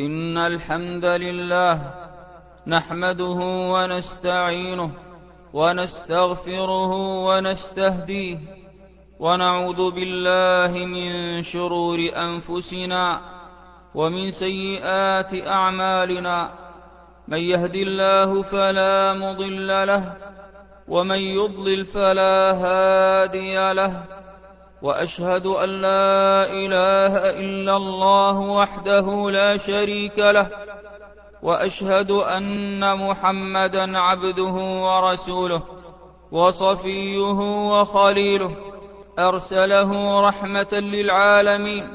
إن الحمد لله نحمده ونستعينه ونستغفره ونستهديه ونعوذ بالله من شرور أنفسنا ومن سيئات أعمالنا من يهد الله فلا مضل له ومن يضلل فلا هادي له وأشهد أن لا إله إلا الله وحده لا شريك له وأشهد أن محمدا عبده ورسوله وصفيه وخليله أرسله رحمة للعالمين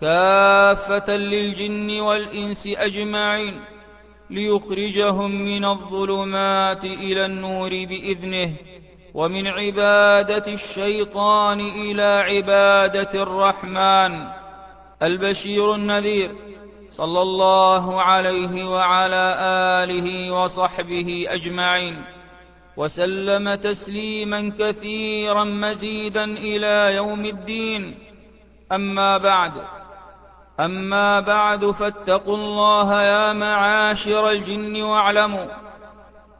كافة للجن والإنس أجمعين ليخرجهم من الظلمات إلى النور بإذنه. ومن عبادة الشيطان إلى عبادة الرحمن. البشير النذير صلى الله عليه وعلى آله وصحبه أجمعين. وسلم تسليما كثيرا مزيدا إلى يوم الدين. أما بعد أما بعد فاتقوا الله يا معاشر الجن واعلموا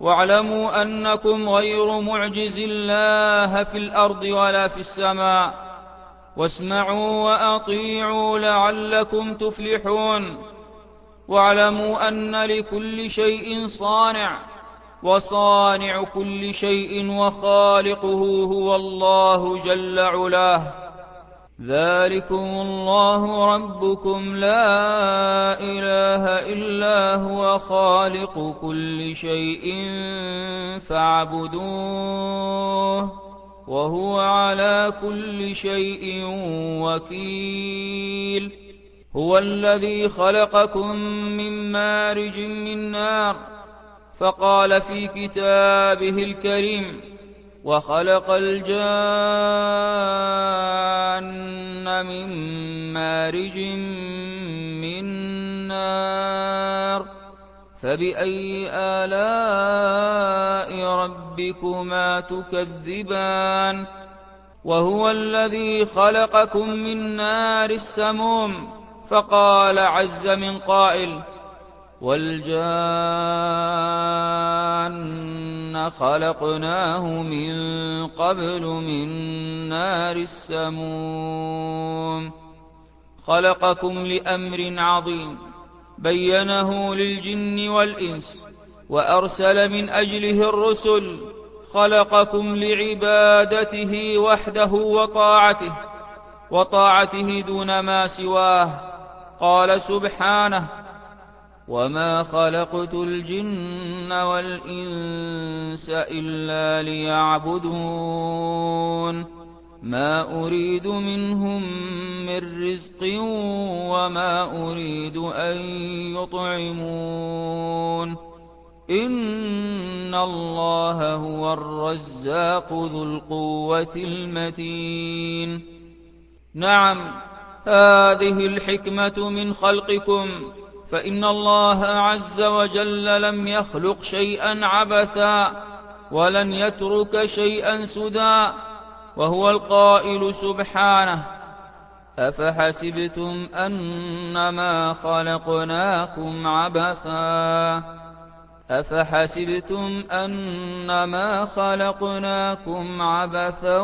واعلموا أنكم غير معجز الله في الأرض ولا في السماء. واسمعوا وأطيعوا لعلكم تفلحون. واعلموا أن لكل شيء صانع وصانع كل شيء وخالقه هو الله جل علاه. ذلكم الله ربكم لا إله إلا هو خالق كل شيء فاعبدوه وهو على كل شيء وكيل. هو الذي خلقكم من مارج من نار فقال في كتابه الكريم وخلق الجان من مارج من نار فبأي آلاء ربكما تكذبان وهو الذي خلقكم من نار السموم فقال عز من قائل والجان خلقناه من قبل من نار السموم. خلقكم لأمر عظيم بينه للجن والإنس وأرسل من أجله الرسل. خلقكم لعبادته وحده وطاعته وطاعته دون ما سواه. قال سبحانه وما خلقت الجن والإنس إلا ليعبدون ما أريد منهم من رزق وما أريد أن يطعمون إن الله هو الرزاق ذو القوة المتين نعم هذه الحكمة من خلقكم فإن الله عز وجل لم يخلق شيئا عبثا ولن يترك شيئا سدى وهو القائل سبحانه أفحسبتم أنما خلقناكم عبثا أفحسبتم أنما خلقناكم عبثا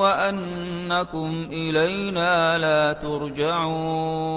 وأنكم إلينا لا ترجعون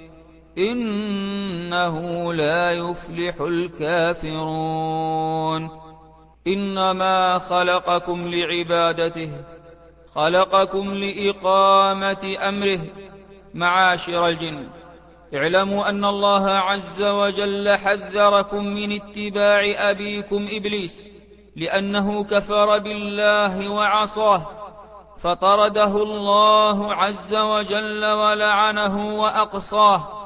إنه لا يفلح الكافرون. إنما خلقكم لعبادته خلقكم لإقامة أمره. معاشر الجن اعلموا أن الله عز وجل حذركم من اتباع أبيكم إبليس لأنه كفر بالله وعصاه فطرده الله عز وجل ولعنه وأقصاه.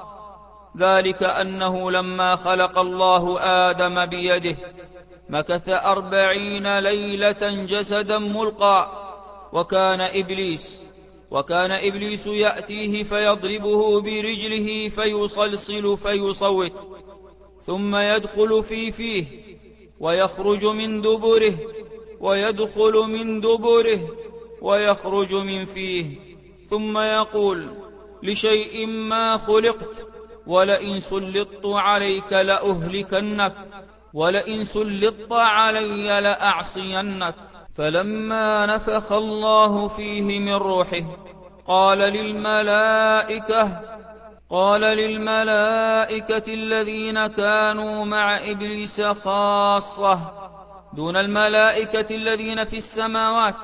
ذلك أنه لما خلق الله آدم بيده مكث أربعين ليلة جسدا ملقى وكان إبليس وكان إبليس يأتيه فيضربه برجله فيصلصل فيصوت ثم يدخل في فيه ويخرج من دبره ويدخل من دبره ويخرج من فيه ثم يقول لشيء ما خلقت ولئن سلطت عليك لأهلكنك ولئن سلطت علي لأعصينك. فلما نفخ الله فيه من روحه قال للملائكة قال للملائكة الذين كانوا مع إبليس خاصة دون الملائكة الذين في السماوات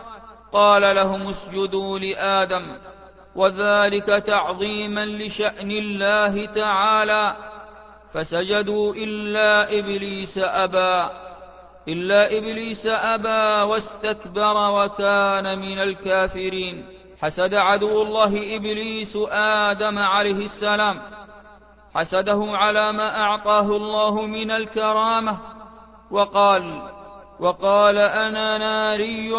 قال لهم اسجدوا لآدم. وذلك تعظيما لشأن الله تعالى فسجدوا إلا إبليس أبى إلا إبليس أبى واستكبر وكان من الكافرين. حسد عدو الله إبليس آدم عليه السلام حسده على ما أعطاه الله من الكرامة وقال وقال أنا ناري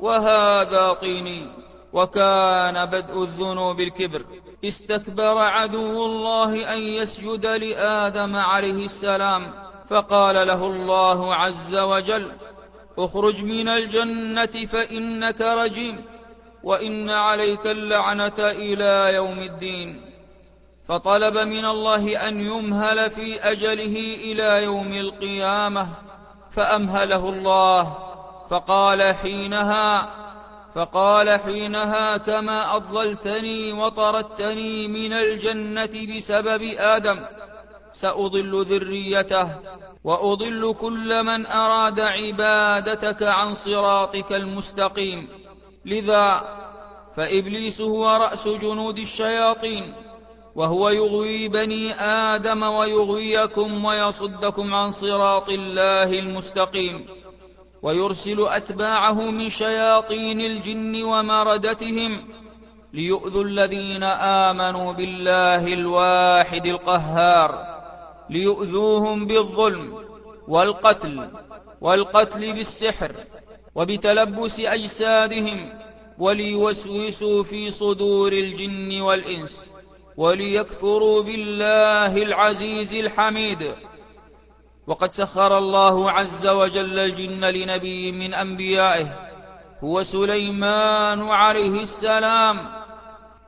وهذا طيني. وكان بدء الذنوب الكبر. استكبر عدو الله أن يسجد لآدم عليه السلام فقال له الله عز وجل اخرج من الجنة فإنك رجيم وإن عليك اللعنة إلى يوم الدين. فطلب من الله أن يمهل في أجله إلى يوم القيامة فأمهله الله فقال حينها فقال حينها كما أضللتني وطردتني من الجنة بسبب آدم. سأضل ذريته وأضل كل من أراد عبادتك عن صراطك المستقيم. لذا فإبليس هو رأس جنود الشياطين وهو يغوي بني آدم ويغويكم ويصدكم عن صراط الله المستقيم. ويرسل أتباعه من شياطين الجن ومردتهم ليؤذوا الذين آمنوا بالله الواحد القهار ليؤذوهم بالظلم والقتل والقتل بالسحر وبتلبس أجسادهم وليوسوسوا في صدور الجن والإنس وليكفروا بالله العزيز الحميد. وقد سخر الله عز وجل الجن لنبي من أنبيائه هو سليمان عليه السلام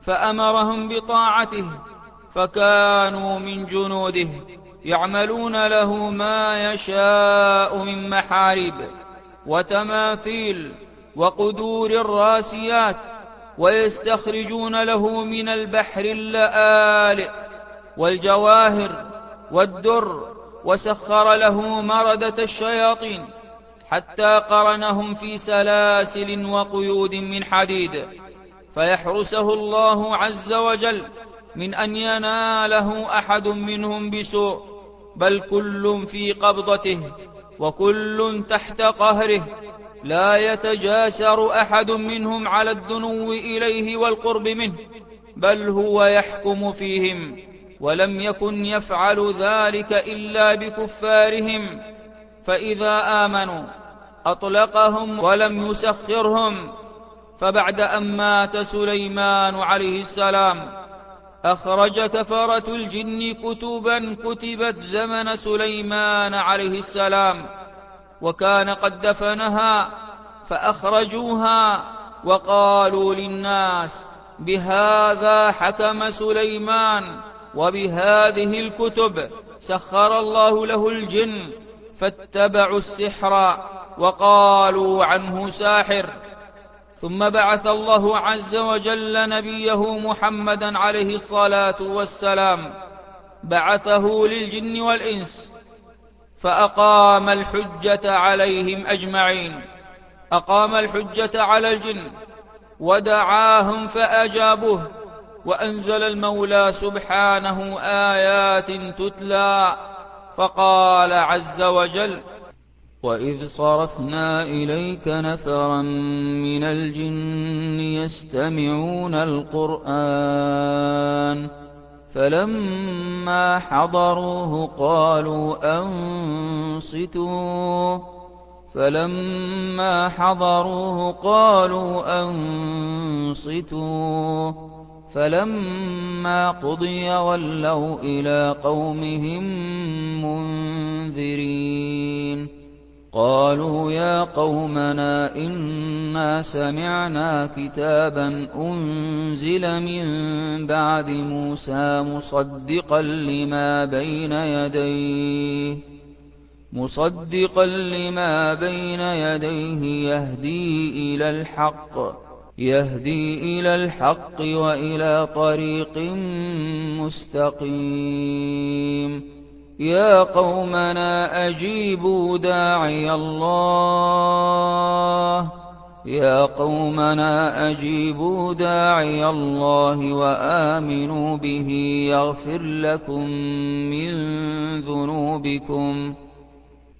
فأمرهم بطاعته فكانوا من جنوده يعملون له ما يشاء من محارب وتماثيل وقدور الراسيات ويستخرجون له من البحر اللآلئ والجواهر والدر وسخر له مردة الشياطين حتى قرنهم في سلاسل وقيود من حديد فيحرسه الله عز وجل من أن يناله أحد منهم بسوء بل كل في قبضته وكل تحت قهره لا يتجاسر أحد منهم على الدنو إليه والقرب منه بل هو يحكم فيهم. ولم يكن يفعل ذلك إلا بكفارهم. فإذا آمنوا أطلقهم ولم يسخرهم. فبعد أن مات سليمان عليه السلام أخرج كفرة الجن كتبا كتبت زمن سليمان عليه السلام. وكان قد دفنها فأخرجوها وقالوا للناس بهذا حكم سليمان وبهذه الكتب سخر الله له الجن فاتبعوا السحر وقالوا عنه ساحر. ثم بعث الله عز وجل نبيه محمدا عليه الصلاة والسلام. بعثه للجن والإنس فأقام الحجة عليهم أجمعين. أقام الحجة على الجن ودعاهم فأجابوه وأنزل المولى سبحانه آيات تتلى فقال عز وجل وإذ صرفنا إليك نفرا من الجن يستمعون القرآن فَلَمَّا حَضَرُوهُ قَالُوا أَنصِتُوا فَلَمَّا حَضَرُوهُ قَالُوا أَنصِتُوا فَلَمَّا قُضِيَ وَلَّوْا إِلَىٰ قَوْمِهِم مُّنذِرِينَ. قَالُوا يَا قَوْمَنَا إِنَّا سَمِعْنَا كِتَابًا أُنزِلَ مِن بَعْدِ مُوسَىٰ مُصَدِّقًا لِّمَا بَيْنَ يَدَيْهِ مُصَدِّقًا لِّمَا بَيْنَ يَدَيْهِ يَهْدِي إِلَى الْحَقِّ. يَهْدِي إِلَى الْحَقِّ وَإِلَىٰ طَرِيقٍ مُّسْتَقِيمٍ. يَا قَوْمَنَا أَجِيبُوا دَاعِيَ اللَّهِ. يَا قَوْمَنَا أَجِيبُوا دَاعِيَ اللَّهِ وَآمِنُوا بِهِ. يَغْفِرْ لَكُم مِّن ذُنُوبِكُمْ.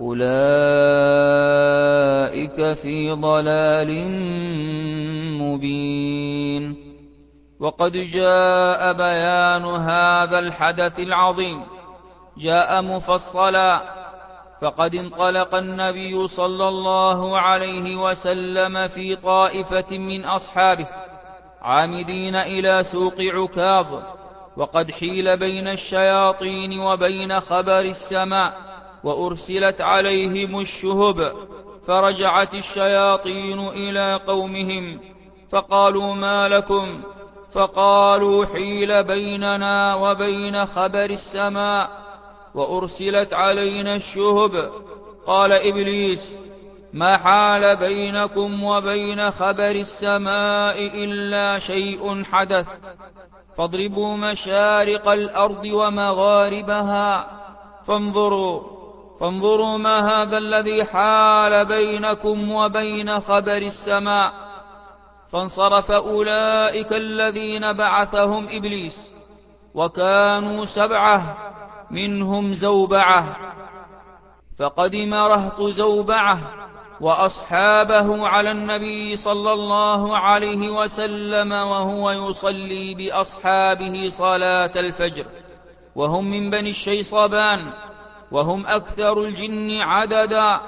أُولَٰئِكَ فِي ضَلَالٍ مُّبِينٍ وَقَدْ جَاءَ بَيَانُ هَٰذَا الْحَدَثِ الْعَظِيمِ جَاءَ مُفَصَّلًا فَقَدِ انطَلَقَ النَّبِيُّ صَلَّى اللَّهُ عَلَيْهِ وَسَلَّمَ فِي طَائِفَةٍ مِّنْ أَصْحَابِهِ عَامِدِينَ إِلَىٰ سُوقِ عُكَاظٍ وَقَدْ حِيلَ بَيْنَ الشَّيَاطِينِ وَبَيْنَ خَبَرِ السَّمَاءِ وأرسلت عليهم الشهب فرجعت الشياطين إلى قومهم فقالوا ما لكم؟ فقالوا حيل بيننا وبين خبر السماء. وأرسلت علينا الشهب قال إبليس ما حال بينكم وبين خبر السماء إلا شيء حدث؟ فاضربوا مشارق الأرض ومغاربها فانظروا فانظروا ما هذا الذي حال بينكم وبين خبر السماء. فانصرف أولئك الذين بعثهم إبليس وكانوا سبعة منهم زوبعة. فقدم رهط زوبعة وأصحابه على النبي صلى الله عليه وسلم وهو يصلي بأصحابه صلاة الفجر وهم من بني الشيصبان وهم أكثر الجن عددا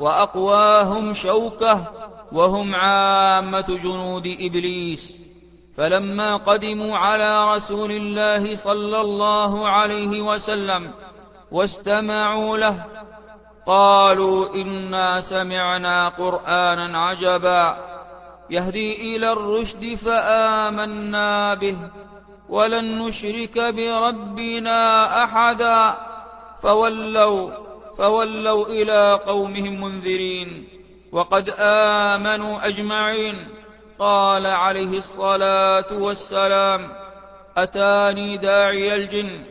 وأقواهم شوكة وهم عامة جنود إبليس. فلما قدموا على رسول الله صلى الله عليه وسلم واستمعوا له قالوا إنا سمعنا قرآنا عجبا يهدي إلى الرشد فآمنا به ولن نشرك بربنا أحدا. فولوا فولوا إلى قومهم منذرين وقد آمنوا أجمعين. قال عليه الصلاة والسلام أتاني داعي الجن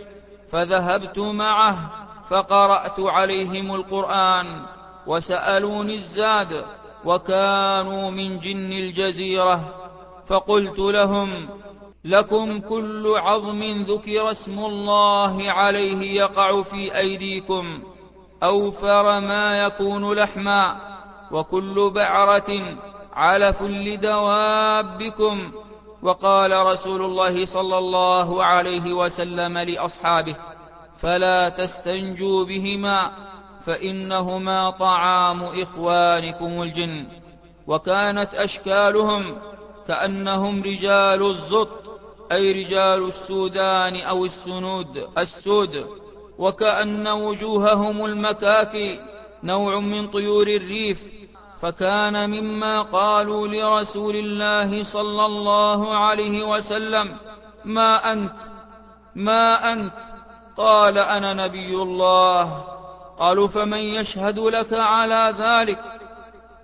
فذهبت معه فقرأت عليهم القرآن وسألوني الزاد وكانوا من جن الجزيرة فقلت لهم لكم كل عظم ذكر اسم الله عليه يقع في أيديكم أوفر ما يكون لحما وكل بعرة علف لدوابكم. وقال رسول الله صلى الله عليه وسلم لأصحابه فلا تستنجوا بهما فإنهما طعام إخوانكم الجن. وكانت أشكالهم كأنهم رجال الزط أي رجال السودان أو السنود السود. وكأن وجوههم المكاكي نوع من طيور الريف. فكان مما قالوا لرسول الله صلى الله عليه وسلم ما أنت؟ ما أنت؟ قال أنا نبي الله. قالوا فمن يشهد لك على ذلك؟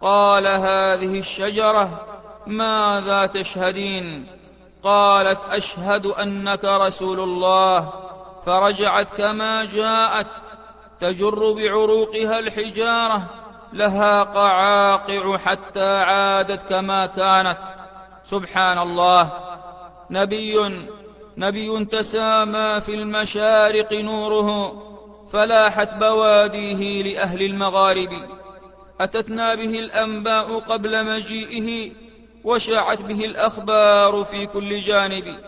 قال هذه الشجرة ماذا تشهدين؟ قالت أشهد أنك رسول الله فرجعت كما جاءت تجر بعروقها الحجارة لها قعاقع حتى عادت كما كانت. سبحان الله. نبي نبي تسامى في المشارق نوره فلاحت بواديه لأهل المغارب. أتتنا به الأنباء قبل مجيئه وشاعت به الأخبار في كل جانب.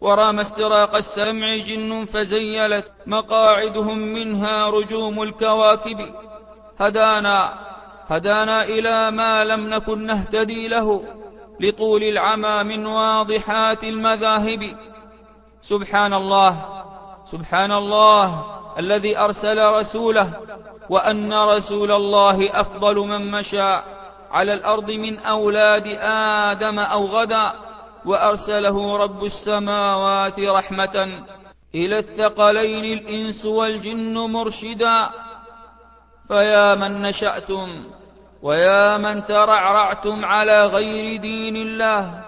ورام استراق السمع جن فزيلت مقاعدهم منها رجوم الكواكب. هدانا هدانا إلى ما لم نكن نهتدي له لطول العمى من واضحات المذاهب. سبحان الله سبحان الله الذي أرسل رسوله وأن رسول الله أفضل من مشى على الأرض من أولاد آدم أو غدا وأرسله رب السماوات رحمة إلى الثقلين الإنس والجن مرشدا. فيا من نشأتم ويا من ترعرعتم على غير دين الله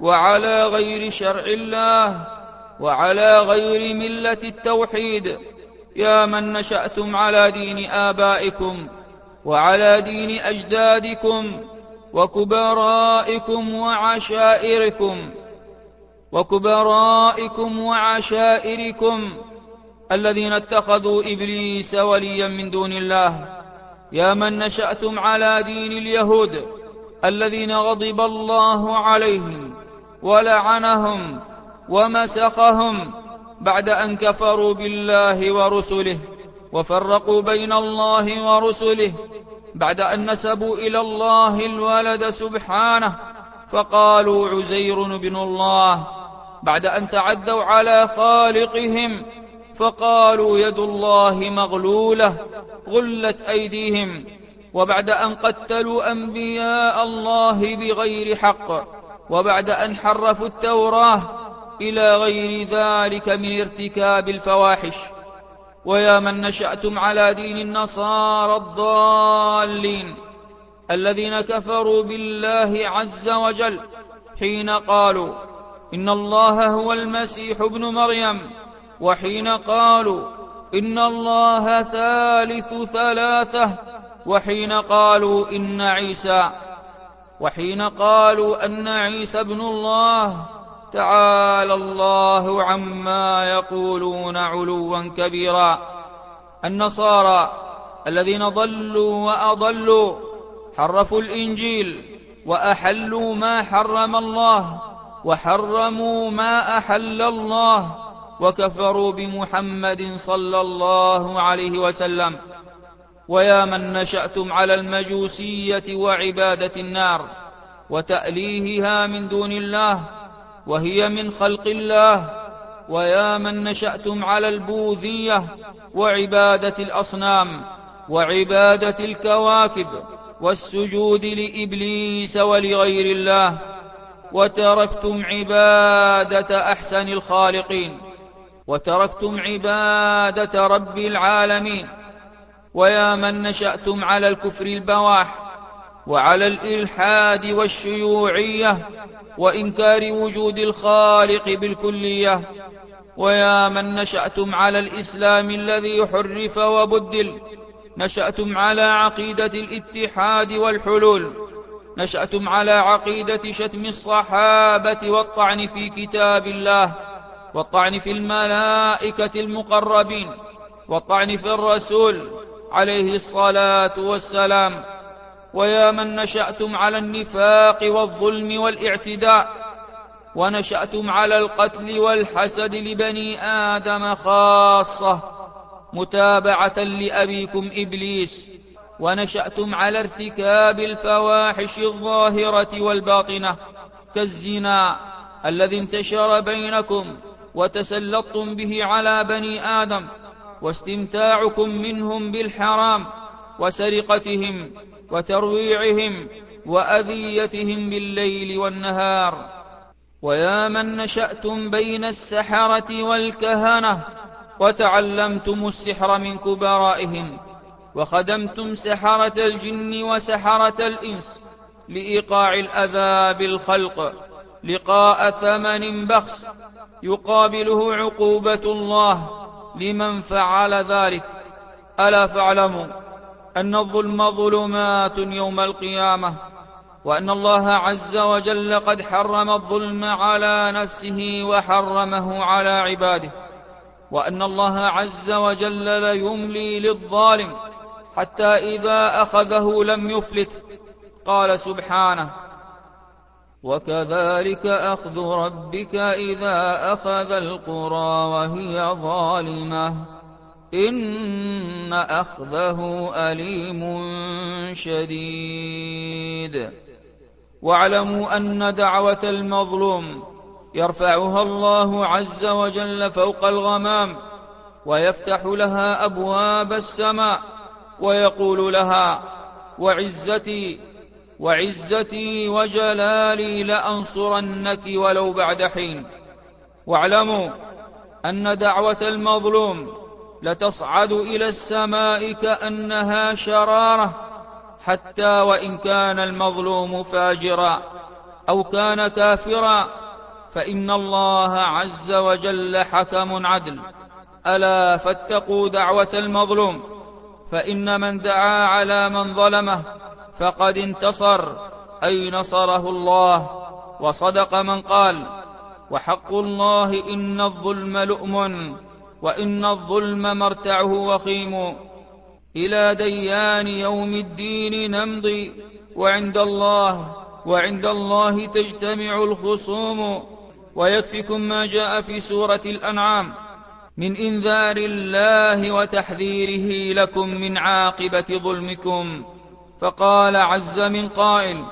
وعلى غير شرع الله وعلى غير ملة التوحيد. يا من نشأتم على دين آبائكم وعلى دين أجدادكم وكبرائكم وعشائركم وكبرائكم وعشائركم الذين اتخذوا إبليس وليا من دون الله. يا من نشأتم على دين اليهود الذين غضب الله عليهم ولعنهم ومسخهم بعد أن كفروا بالله ورسله. وفرقوا بين الله ورسله بعد أن نسبوا إلى الله الولد سبحانه. فقالوا عزير بن الله بعد أن تعدوا على خالقهم فقالوا يد الله مغلولة غلت أيديهم وبعد أن قتلوا أنبياء الله بغير حق وبعد أن حرفوا التوراة إلى غير ذلك من ارتكاب الفواحش. ويا من نشأتم على دين النصارى الضالين الذين كفروا بالله عز وجل حين قالوا إن الله هو المسيح ابن مريم وحين قالوا إن الله ثالث ثلاثة وحين قالوا إن عيسى وحين قالوا أن عيسى ابن الله تعالى الله عما يقولون علوا كبيرا. النصارى الذين ضلوا وأضلوا حرفوا الإنجيل وأحلوا ما حرم الله وحرموا ما أحل الله وكفروا بمحمد صلى الله عليه وسلم. ويا من نشأتم على المجوسية وعبادة النار وتأليهها من دون الله وهي من خلق الله ويا من نشأتم على البوذية وعبادة الأصنام وعبادة الكواكب والسجود لإبليس ولغير الله وتركتم عبادة أحسن الخالقين وتركتم عبادة رب العالمين ويا من نشأتم على الكفر البواح وعلى الإلحاد والشيوعية وإنكار وجود الخالق بالكلية. ويا من نشأتم على الإسلام الذي حرف وبدل. نشأتم على عقيدة الاتحاد والحلول. نشأتم على عقيدة شتم الصحابة والطعن في كتاب الله. والطعن في الملائكة المقربين. والطعن في الرسول عليه الصلاة والسلام. ويا من نشأتم على النفاق والظلم والاعتداء ونشأتم على القتل والحسد لبني آدم خاصة متابعة لأبيكم إبليس ونشأتم على ارتكاب الفواحش الظاهرة والباطنة كالزنا الذي انتشر بينكم وتسلطتم به على بني آدم واستمتاعكم منهم بالحرام وسرقتهم وترويعهم وأذيتهم بالليل والنهار. ويا من نشأتم بين السحرة والكهنة وتعلمتم السحر من كبرائهم وخدمتم سحرة الجن وسحرة الإنس لإيقاع الأذى بالخلق لقاء ثمن بخس يقابله عقوبة الله لمن فعل ذلك. ألا فاعلموا أن الظلم ظلمات يوم القيامة وأن الله عز وجل قد حرم الظلم على نفسه وحرمه على عباده وأن الله عز وجل ليملي للظالم حتى إذا أخذه لم يفلت. قال سبحانه وكذلك أخذ ربك إذا أخذ القرى وهي ظالمة. إن أخذه أليم شديد. واعلموا أن دعوة المظلوم يرفعها الله عز وجل فوق الغمام ويفتح لها أبواب السماء ويقول لها وعزتي وعزتي وجلالي لأنصرنك ولو بعد حين. واعلموا أن دعوة المظلوم لتصعد إلى السماء كأنها شرارة حتى وإن كان المظلوم فاجرا أو كان كافرا فإن الله عز وجل حكم عدل. ألا فاتقوا دعوة المظلوم فإن من دعا على من ظلمه فقد انتصر أي نصره الله وصدق من قال وحق الله إن الظلم لؤم. وإن الظلم مرتعه وخيم. إلى ديان يوم الدين نمضي. وعند الله وعند الله تجتمع الخصوم. ويكفكم ما جاء في سورة الأنعام. من إنذار الله وتحذيره لكم من عاقبة ظلمكم. فقال عز من قائل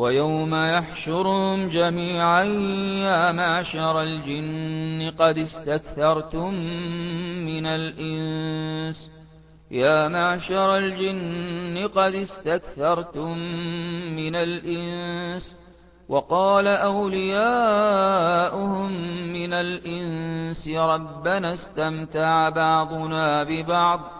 ويوم يحشرهم جميعا يا معشر الجن قد استكثرتم من الإنس. يا معشر الجن قد استكثرتم من الإنس. وقال أولياؤهم من الإنس ربنا استمتع بعضنا ببعض.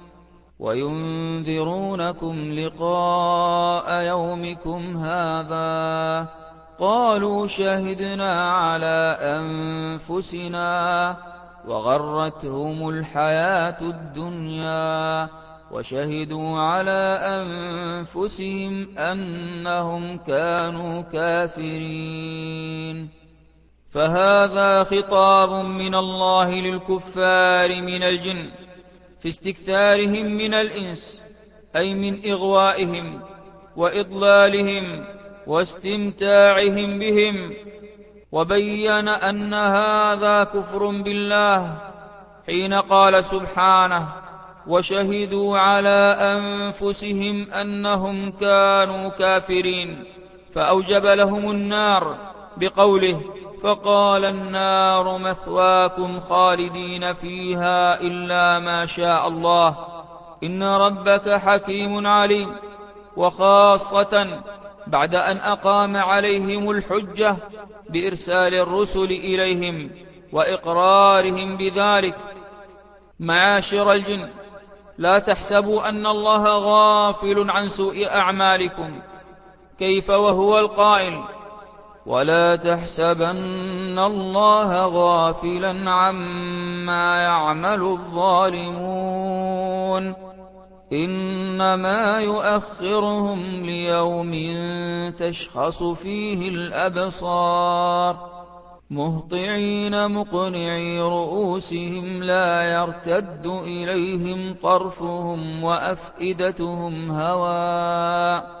وَيُنذِرُونَكُمْ لِقَاءَ يَوْمِكُمْ هَٰذَا ۚ قَالُوا شَهِدْنَا عَلَىٰ أَنفُسِنَا وَغَرَّتْهُمُ الْحَيَاةُ الدُّنْيَا وشهدوا على أنفسهم أنهم كانوا كافرين. فهذا خطاب من الله للكفار من الجن. في استكثارهم من الإنس أي من إغوائهم وإضلالهم واستمتاعهم بهم. وبين أن هذا كفر بالله حين قال سبحانه وشهدوا على أنفسهم أنهم كانوا كافرين فأوجب لهم النار بقوله فقال النار مثواكم خالدين فيها إلا ما شاء الله. إن ربك حكيم عليم. وخاصة بعد أن أقام عليهم الحجة بإرسال الرسل إليهم وإقرارهم بذلك. معاشر الجن لا تحسبوا أن الله غافل عن سوء أعمالكم. كيف وهو القائل؟ ولا تحسبن الله غافلا عما يعمل الظالمون إنما يؤخرهم ليوم تشخص فيه الأبصار مهطعين مقنعي رؤوسهم لا يرتد إليهم طرفهم وأفئدتهم هواء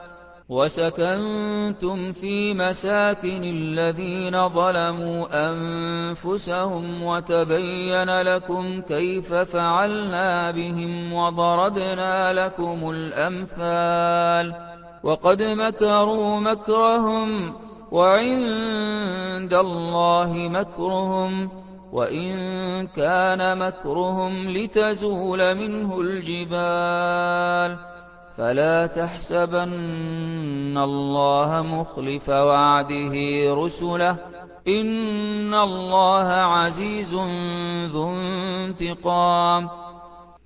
وَسَكَنتُمْ فِي مَسَاكِنِ الَّذِينَ ظَلَمُوا أَنفُسَهُمْ وَتَبَيَّنَ لَكُمْ كَيْفَ فَعَلْنَا بِهِمْ وَضَرَبْنَا لَكُمُ الْأَمْثَالَ وَقَدْ مَكَرُوا مَكْرَهُمْ وَعِندَ اللَّهِ مَكْرُهُمْ وَإِن كَانَ مَكْرُهُمْ لِتَزُولَ مِنْهُ الْجِبَالُ فَلَا تَحْسَبَنَّ اللَّهَ مُخْلِفَ وَعْدِهِ رُسُلَهُ ۗ. إِنَّ اللَّهَ عَزِيزٌ ذُو انتِقَامٍ.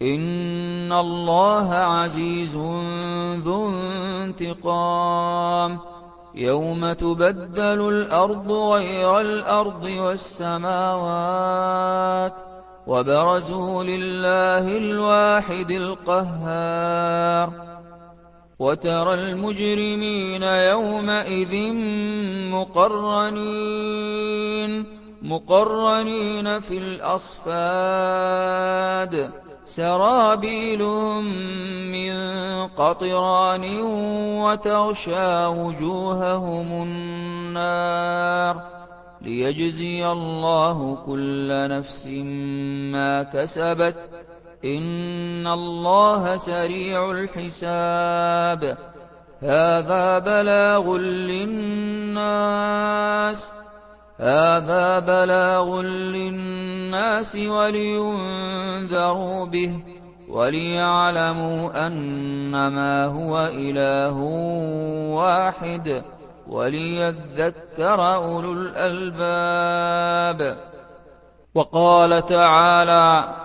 إِنَّ اللَّهَ عَزِيزٌ ذُو انتِقَامٍ. يَوْمَ تُبَدَّلُ الْأَرْضُ غَيْرَ الْأَرْضِ وَالسَّمَاوَاتُ وَبَرَزُوا لِلَّهِ الْوَاحِدِ الْقَهَّارِ. وَتَرَى الْمُجْرِمِينَ يَوْمَئِذٍ مُّقَرَّنِينَ مُقَرَّنِينَ فِي الْأَصْفَادِ. سَرَابِيلُهُم مِّن قَطِرَانٍ وَتَغْشَىٰ وُجُوهَهُمُ النَّارُ. لِيَجْزِيَ اللَّهُ كُلَّ نَفْسٍ مَّا كَسَبَتْ إِنَّ اللَّهَ سَرِيعُ الْحِسَابِ هَٰذَا بَلَاغٌ لِّلنَّاسِ هَٰذَا بَلَاغٌ لِّلنَّاسِ وَلِيُنذَرُوا بِهِ وَلِيَعْلَمُوا أَنَّمَا هُوَ إِلَٰهٌ وَاحِدٌ وَلِيَذَّكَّرَ أُولُو الْأَلْبَابِ وَقَالَ تَعَالَىٰ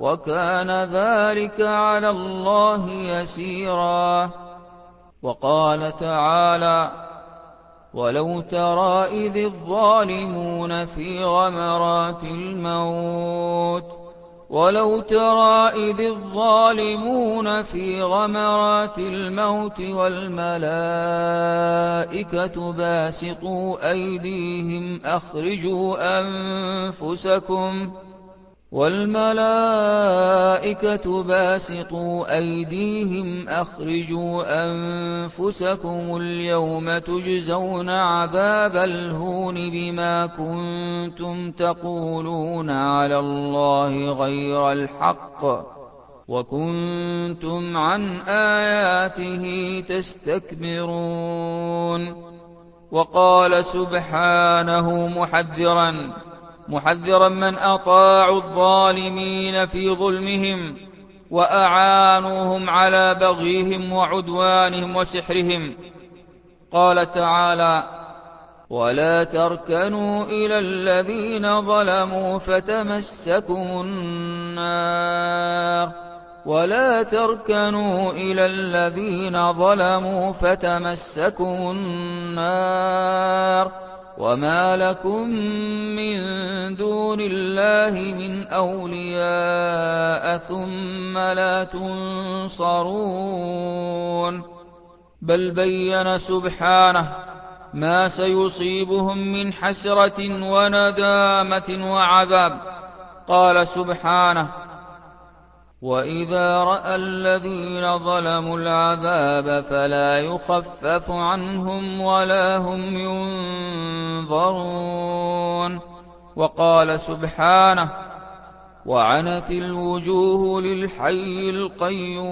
وَكَانَ ذَٰلِكَ عَلَى اللَّهِ يَسِيرًا. وَقَالَ تَعَالَىٰ وَلَوْ تَرَىٰ إِذِ الظَّالِمُونَ فِي غَمَرَاتِ الْمَوْتِ وَلَوْ تَرَىٰ إِذِ الظَّالِمُونَ فِي غَمَرَاتِ الْمَوْتِ وَالْمَلَائِكَةُ بَاسِطُو أَيْدِيهِمْ أَخْرِجُوا أَنفُسَكُمْ وَالْمَلَائِكَةُ بَاسِطُو أَيْدِيهِمْ أَخْرِجُوا أَنفُسَكُمُ الْيَوْمَ تُجْزَوْنَ عَذَابَ الْهُونِ بِمَا كُنتُمْ تَقُولُونَ عَلَى اللَّهِ غَيْرَ الْحَقِّ وَكُنتُمْ عَنْ آيَاتِهِ تَسْتَكْبِرُونَ وَقَالَ سُبْحَانَهُ مُحَذِّرًا مُحَذِّرًا مَّنْ أَطَاعُوا الظَّالِمِينَ فِي ظُلْمِهِمْ وَأَعَانُوهُمْ عَلَىٰ بَغْيِهِمْ وَعُدْوَانِهِمْ وَسِحْرِهِمْ. قَالَ تَعَالَىٰ وَلَا تَرْكَنُوا إِلَى الَّذِينَ ظَلَمُوا فَتَمَسَّكُمُ النَّارُ. وَلَا تَرْكَنُوا إِلَى الَّذِينَ ظَلَمُوا فَتَمَسَّكُمُ النَّارُ. وَمَا لَكُم مِّن دُونِ اللَّهِ مِنْ أَوْلِيَاءَ ثُمَّ لَا تُنصَرُونَ بَلْ بَيَّنَ سُبْحَانَهُ مَا سَيُصِيبُهُم مِّنْ حَسْرَةٍ وَنَدَامَةٍ وَعَذَابٍ قَالَ سُبْحَانَهُ وَإِذَا رَأَى الَّذِينَ ظَلَمُوا الْعَذَابَ فَلَا يُخَفَّفُ عَنْهُمْ وَلَا هُمْ يُنظَرُونَ وَقَالَ سُبْحَانَهُ وَعَنَتِ الْوُجُوهُ لِلْحَيِّ الْقَيُّومِ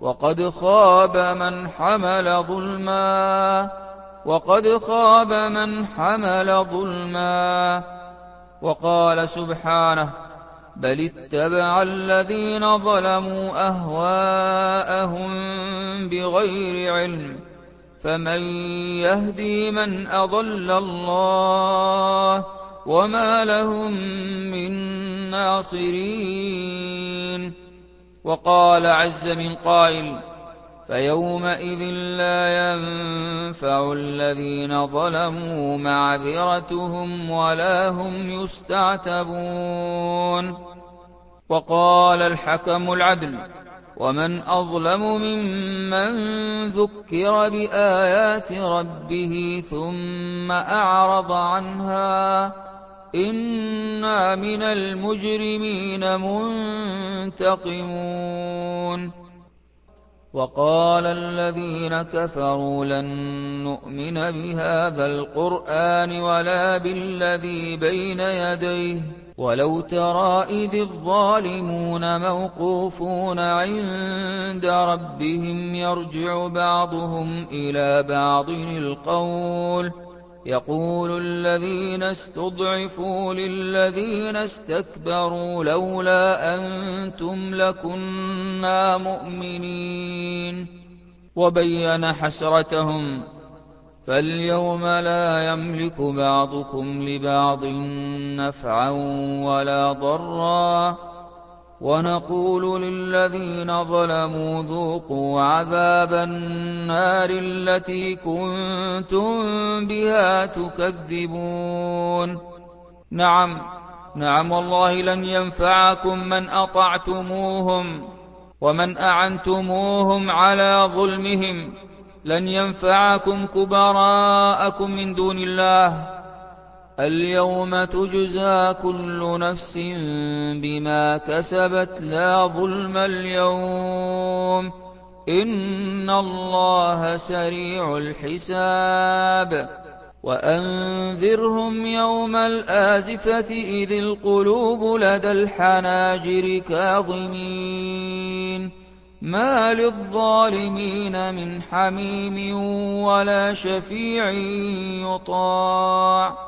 وَقَدْ خَابَ مَنْ حَمَلَ ظُلْمًا وقد خاب من حمل ظلما وقال سبحانه بل اتبع الذين ظلموا أهواءهم بغير علم فمن يهدي من أضل الله وما لهم من ناصرين وقال عز من قائل فيومئذ لا ينفع الذين ظلموا معذرتهم ولا هم يستعتبون. وقال الحكم العدل ومن أظلم ممن ذكر بآيات ربه ثم أعرض عنها إنا من المجرمين منتقمون. وقال الذين كفروا لن نؤمن بهذا القرآن ولا بالذي بين يديه. ولو ترى إذ الظالمون موقوفون عند ربهم يرجع بعضهم إلى بعض القول. يقول الذين استضعفوا للذين استكبروا لولا أنتم لكنا مؤمنين. وبين حسرتهم فاليوم لا يملك بعضكم لبعض نفعا ولا ضرا. ونقول للذين ظلموا ذوقوا عذاب النار التي كنتم بها تكذبون. نعم نعم والله لن ينفعكم من أطعتموهم ومن أعنتموهم على ظلمهم. لن ينفعكم كبراءكم من دون الله. اليوم تجزى كل نفس بما كسبت لا ظلم اليوم. إن الله سريع الحساب. وأنذرهم يوم الآزفة إذ القلوب لدى الحناجر كاظمين. ما للظالمين من حميم ولا شفيع يطاع.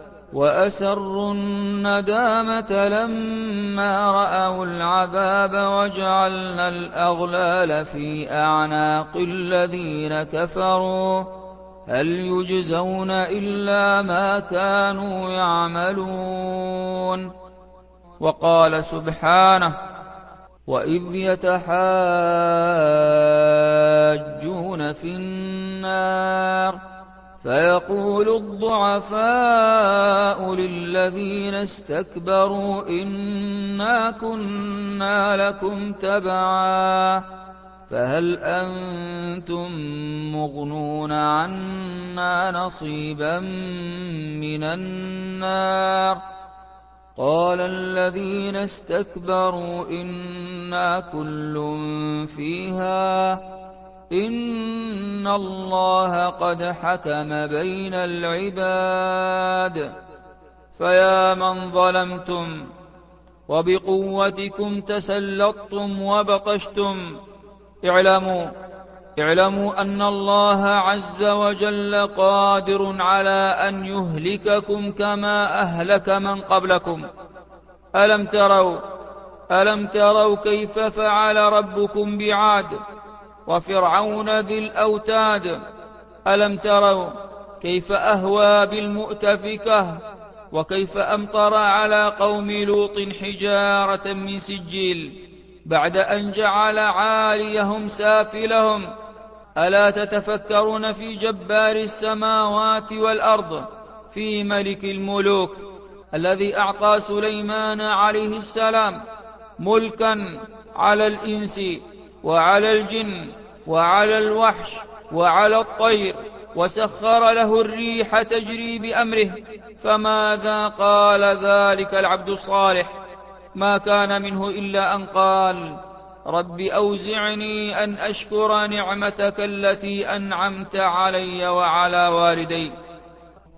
وأسروا الندامة لما رأوا العذاب وجعلنا الأغلال في أعناق الذين كفروا. هل يجزون إلا ما كانوا يعملون. وقال سبحانه وإذ يتحاجون في النار. فيقول الضعفاء للذين استكبروا إنا كنا لكم تبعا فهل أنتم مغنون عنا نصيبا من النار قال الذين استكبروا إنا كل فيها إِنَّ اللَّهَ قَدْ حَكَمَ بَيْنَ الْعِبَادِ فَيَا مَنْ ظَلَمْتُمْ وَبِقُوَّتِكُمْ تَسَلَّطْتُمْ وَبَطَشْتُمْ اعلموا اعلموا أن الله عز وجل قادر على أن يهلككم كما أهلك من قبلكم. ألم تروا ألم تروا كيف فعل ربكم بعاد وفرعون ذي الأوتاد. ألم تروا كيف أهوى بالمؤتفكة وكيف أمطر على قوم لوط حجارة من سجيل بعد أن جعل عاليهم سافلهم. ألا تتفكرون في جبار السماوات والأرض في ملك الملوك الذي أعطى سليمان عليه السلام ملكا على الإنس وعلى الجن وعلى الوحش وعلى الطير وسخر له الريح تجري بأمره فماذا قال ذلك العبد الصالح؟ ما كان منه إلا أن قال رب أوزعني أن أشكر نعمتك التي أنعمت علي وعلى والدي.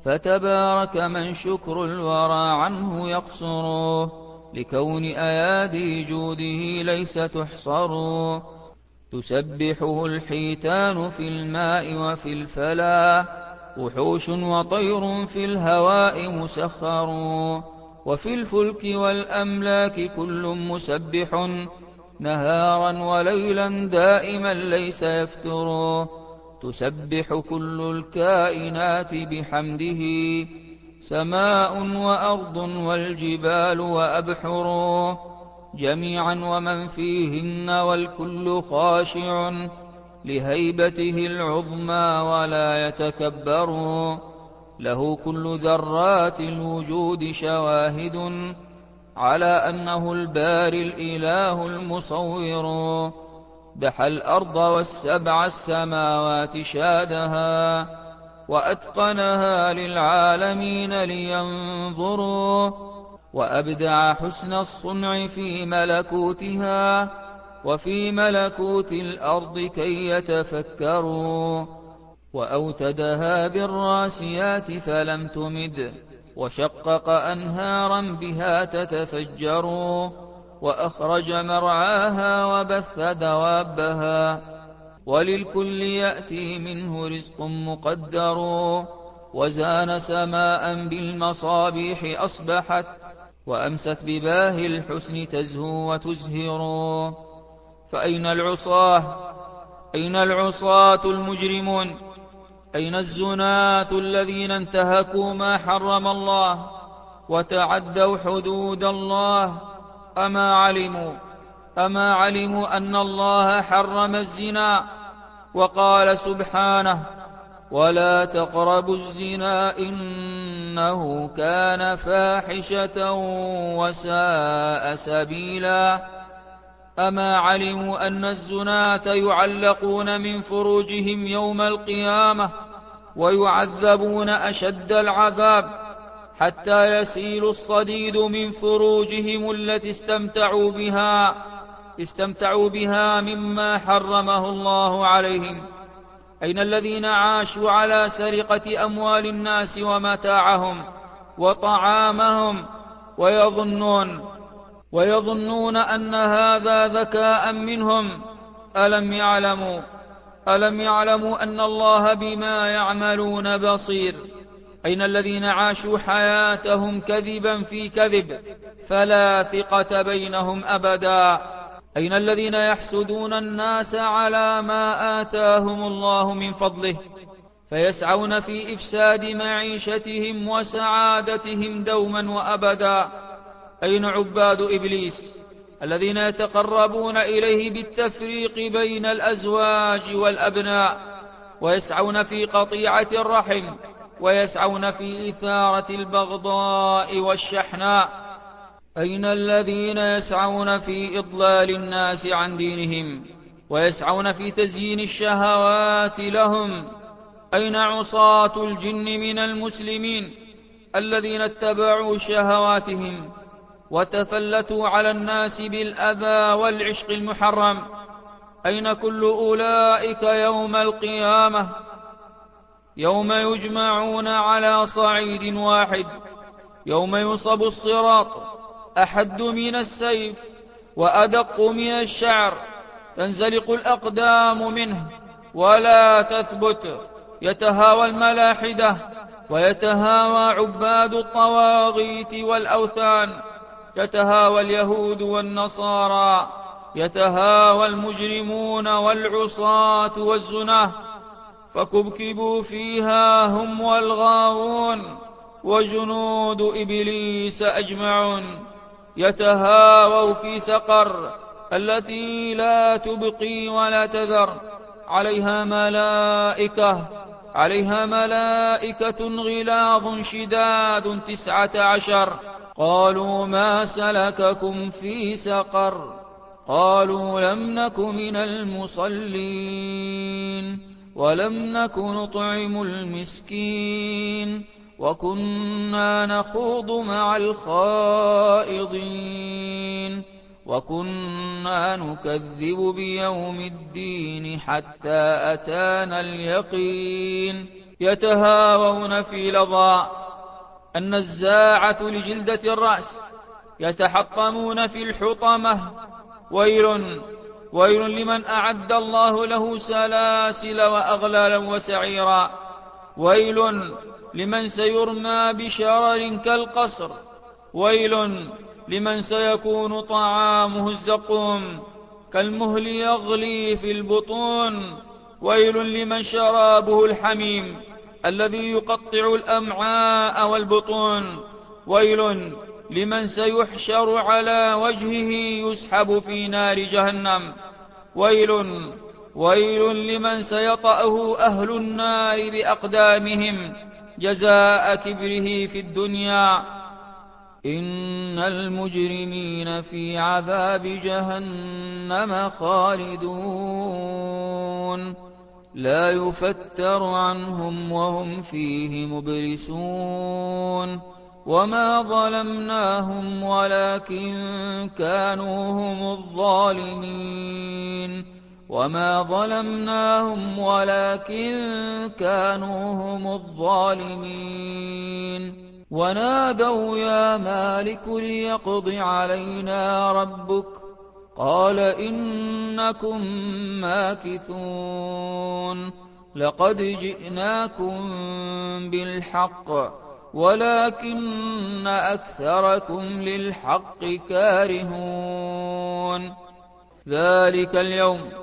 فتبارك من شكر الورى عنه يقصر لكون أيادي جوده ليس تحصر تسبحه الحيتان في الماء وفي الفلا وحوش وطير في الهواء مسخر. وفي الفلك والأملاك كل مسبح نهارا وليلا دائما ليس يفتر. تسبح كل الكائنات بحمده سماء وأرض والجبال وأبحر. جميعا ومن فيهن والكل خاشع لهيبته العظمى ولا يتكبر. له كل ذرات الوجود شواهد على أنه الباري الإله المصور. دحى الأرض والسبع السماوات شادها وأتقنها للعالمين لينظروا. وأبدع حسن الصنع في ملكوتها وفي ملكوت الأرض كي يتفكروا وأوتدها بالراسيات فلم تمد وشقق أنهارا بها تتفجر وأخرج مرعاها وبث دوابها وللكل يأتي منه رزق مقدر وزان سماء بالمصابيح أصبحت وأمست بباه الحسن تزهو وتزهر. فأين العصاة؟ أين العصاة المجرمون؟ أين الزناة الذين انتهكوا ما حرم الله وتعدوا حدود الله؟ أما علموا أما علموا أن الله حرم الزنا؟ وقال سبحانه ولا تقربوا الزنا إنه كان فاحشة وساء سبيلا أما علموا أن الزناة يعلقون من فروجهم يوم القيامة ويعذبون أشد العذاب حتى يسيل الصديد من فروجهم التي استمتعوا بها استمتعوا بها مما حرمه الله عليهم أين الذين عاشوا على سرقة أموال الناس ومتاعهم وطعامهم ويظنون ويظنون أن هذا ذكاء منهم؟ ألم يعلموا؟ ألم يعلموا أن الله بما يعملون بصير؟ أين الذين عاشوا حياتهم كذبا في كذب؟ فلا ثقة بينهم أبدا. أين الذين يحسدون الناس على ما آتاهم الله من فضله؟ فيسعون في إفساد معيشتهم وسعادتهم دوما وأبدا. أين عباد إبليس الذين يتقربون إليه بالتفريق بين الأزواج والأبناء؟ ويسعون في قطيعة الرحم ويسعون في إثارة البغضاء والشحناء. أين الذين يسعون في إضلال الناس عن دينهم ويسعون في تزيين الشهوات لهم؟ أين عصاة الجن من المسلمين الذين اتبعوا شهواتهم وتفلتوا على الناس بالأذى والعشق المحرم؟ أين كل أولئك يوم القيامة؟ يوم يجمعون على صعيد واحد يوم يصب الصراط أحد من السيف وأدق من الشعر تنزلق الأقدام منه ولا تثبت يتهاوى الملاحدة ويتهاوى عباد الطواغيت والأوثان يتهاوى اليهود والنصارى يتهاوى المجرمون والعصاة والزناه فكبكبوا فيها هم والغاوون وجنود إبليس أجمعون يتهاووا في سقر التي لا تبقي ولا تذر. عليها ملائكة عليها ملائكة غلاظ شداد تسعة عشر. قالوا ما سلككم في سقر؟ قالوا لم نك من المصلين وَلَمْ نَكُ نُطْعِمُ الْمِسْكِينَ. وَكُنَّا نَخُوضُ مَعَ الْخَائِضِينَ وَكُنَّا نُكَذِّبُ بِيَوْمِ الدِّينِ حَتَّىٰ أَتَانَا الْيَقِينُ يَتَهَاوَوْنَ فِي لَظَىٰ النَّزَّاعَةُ لِجِلْدَةِ الرَّأْسِ يَتَحَطَّمُونَ فِي الْحُطَمَةِ وَيْلٌ وَيْلٌ لِّمَنْ أَعَدَّ اللَّهُ لَهُ سَلَاسِلَ وَأَغْلَالًا وَسَعِيرًا وَيْلٌ لِّمَنْ سَيُرْمَىٰ بِشَرَرٍ كَالْقَصْرِ. وَيْلٌ لِّمَنْ سَيَكُونُ طَعَامُهُ الزَّقُومُ. كَالْمُهْلِ يَغْلِي فِي الْبُطُونِ. وَيْلٌ لِّمَنْ شَرَابُهُ الْحَمِيمُ. الَّذِي يُقَطِّعُ الْأَمْعَاءَ وَالْبُطُونَ. وَيْلٌ لمن سيحشر على وجهه يسحب في نار جهنم. ويل ويل لمن سيطأه أهل النار بأقدامهم. جزاء كبره في الدنيا. إن المجرمين في عذاب جهنم خالدون. لا يفتر عنهم وهم فيه مبلسون. وَمَا ظَلَمْنَاهُمْ وَلَٰكِن كَانُوا هُمُ الظَّالِمِينَ. وَمَا ظَلَمْنَاهُمْ وَلَٰكِن كَانُوا هُمُ الظَّالِمِينَ وَنَادَوْا يَا مَالِكُ لِيَقْضِ عَلَيْنَا رَبُّكَ قَالَ إِنَّكُم مَّاكِثُونَ لَقَدْ جِئْنَاكُم بِالْحَقِّ وَلَٰكِنَّ أَكْثَرَكُمْ لِلْحَقِّ كَارِهُونَ ذَٰلِكَ الْيَوْمُ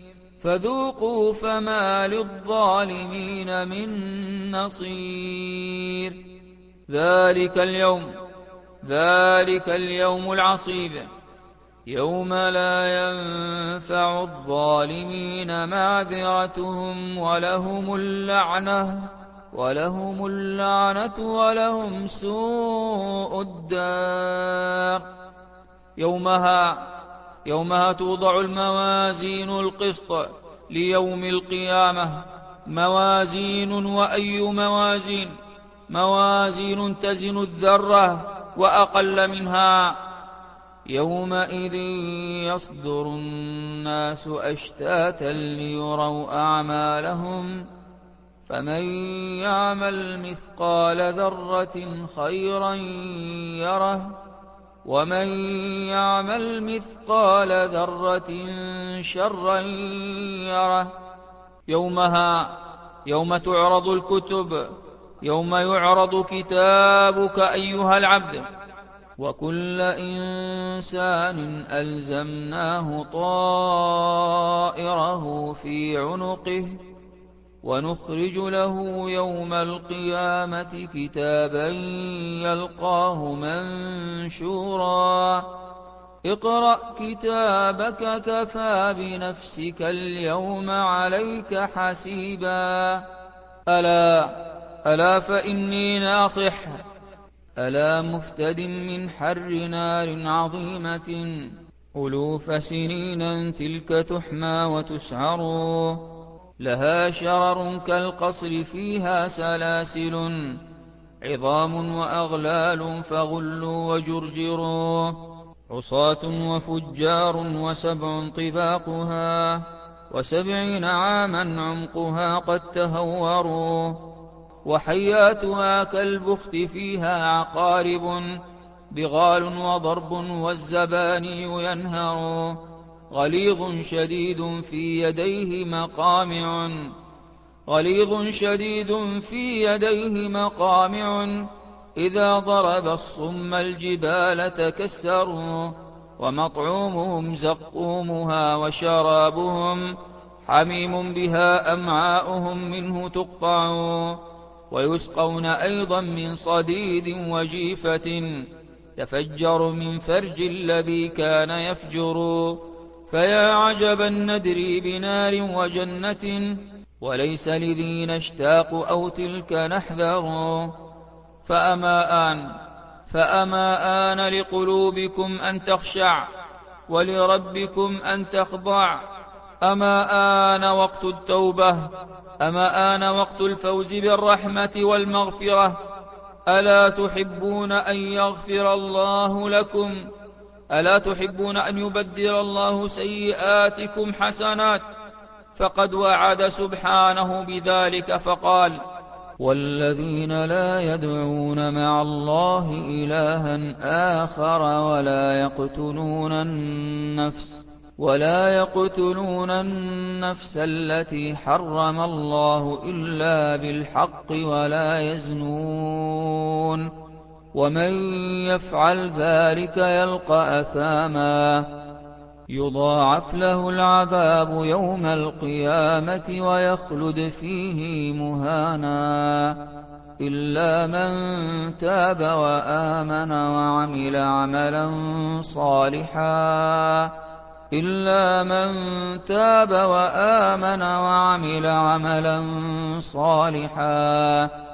فَذُوقُوا فَمَا لِلظَّالِمِينَ مِن نَّصِيرٍ. ذَٰلِكَ الْيَوْمُ ذَٰلِكَ الْيَوْمُ الْعَصِيبُ. يَوْمَ لَا يَنفَعُ الظَّالِمِينَ مَعْذِرَتُهُمْ وَلَهُمُ اللَّعْنَةُ وَلَهُمُ اللَّعْنَةُ وَلَهُمْ سُوءُ الدَّارِ. يومها يومها توضع الموازين القسط ليوم القيامة. موازين وأي موازين؟ موازين تزن الذرة وأقل منها. يومئذ يصدر الناس أشتاتا ليروا أعمالهم. فمن يعمل مثقال ذرة خيرا يره. وَمَن يَعْمَلْ مِثْقَالَ ذَرَّةٍ شَرًّا يَرَهُ يَوْمَهَا يَوْمَ تُعْرَضُ الْكُتُبُ يَوْمَ يُعْرَضُ كِتَابُكَ أَيُّهَا الْعَبْدُ وَكُلَّ إِنسَانٍ أَلْزَمْنَاهُ طَائِرَهُ فِي عُنُقِهِ وَنُخْرِجُ لَهُ يَوْمَ الْقِيَامَةِ كِتَابًا يَلْقَاهُ مَنشُورًا. اقْرَأْ كِتَابَكَ كَفَىٰ بِنَفْسِكَ الْيَوْمَ عَلَيْكَ حَسِيبًا. أَلَا أَلَا فَإِنِّي نَاصِحٌ. أَلَا مُفْتَدٍ مِّنْ حَرِّ نَارٍ عَظِيمَةٍ. أُلُوفَ سِنِينَ تِلْكَ تُحْمَىٰ وَتُسْعَرُ. لها شرر كالقصر فيها سلاسل عظام وأغلال فغلوا وجرجروا عصاة وفجار وسبع طباقها وسبعين عاما عمقها قد تهوروا وحياتها كالبخت فيها عقارب بغال وضرب والزباني ينهر. غليظ شديد في يديه مقامع. غليظ شديد في يديه مقامع. إذا ضرب الصم الجبال تكسروا ومطعومهم زقومها وشرابهم. حميم بها أمعاؤهم منه تقطع. ويسقون أيضا من صديد وجيفة. تفجر من فرج الذي كان يفجر. فيا عجبا ندري بنار وجنة وليس لذين اشتاقوا أو تلك نحذر. فأما آن فأما آن لقلوبكم أن تخشع ولربكم أن تخضع. أما آن وقت التوبة أما آن وقت الفوز بالرحمة والمغفرة. ألا تحبون أن يغفر الله لكم؟ ألا تحبون أن يبدل الله سيئاتكم حسنات؟ فقد وعد سبحانه بذلك فقال والذين لا يدعون مع الله إلها آخر ولا يقتلون النفس ولا يقتلون النفس التي حرم الله إلا بالحق ولا يزنون. ومن يفعل ذلك يلقى أثاما. يضاعف له العذاب يوم القيامة ويخلد فيه مهانا. إلا من تاب وآمن وعمل عملا صالحا. إلا من تاب وآمن وعمل عملا صالحا.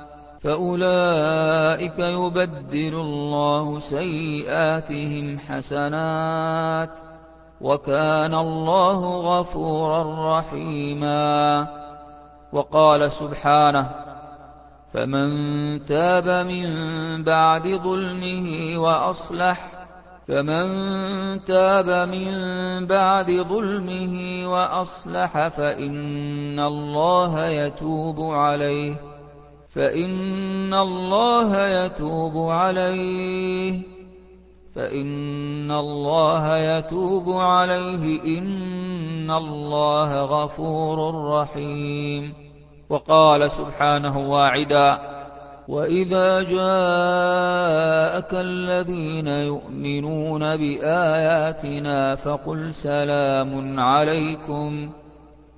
فأولئك يبدل الله سيئاتهم حسنات وكان الله غفورا رحيما وقال سبحانه فمن تاب من بعد ظلمه وأصلح فمن تاب من بعد ظلمه وأصلح فإن الله يتوب عليه فإن الله يتوب عليه فإن الله يتوب عليه إن الله غفور رحيم. وقال سبحانه واعدا وَإِذَا جَاءَكَ الَّذِينَ يُؤْمِنُونَ بِآيَاتِنَا فَقُلْ سَلَامٌ عَلَيْكُمْ.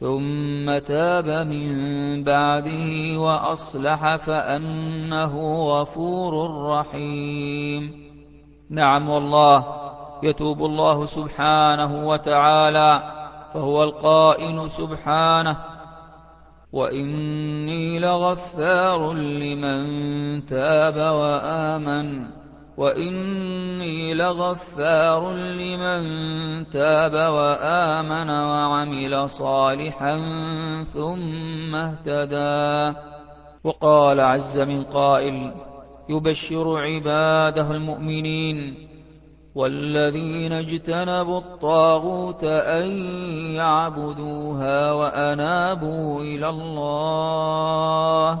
ثُمَّ تَابَ مِن بَعْدِهِ وَأَصْلَحَ فَأَنَّهُ غَفُورٌ رَّحِيمٌ نعم والله يتوب الله سبحانه وتعالى فهو القائل سبحانه وَإِنِّي لَغَفَّارٌ لِّمَن تَابَ وَآمَنَ وَإِنِّي لَغَفَّارٌ لِّمَن تَابَ وَآمَنَ وَعَمِلَ صَالِحًا ثُمَّ اهْتَدَىٰ وَقَالَ عَزَّ مِن قَائِلٍ يُبَشِّرُ عِبَادَهُ الْمُؤْمِنِينَ وَالَّذِينَ اجْتَنَبُوا الطَّاغُوتَ أَن يَعْبُدُوهَا وَأَنَابُوا إِلَى اللَّهِ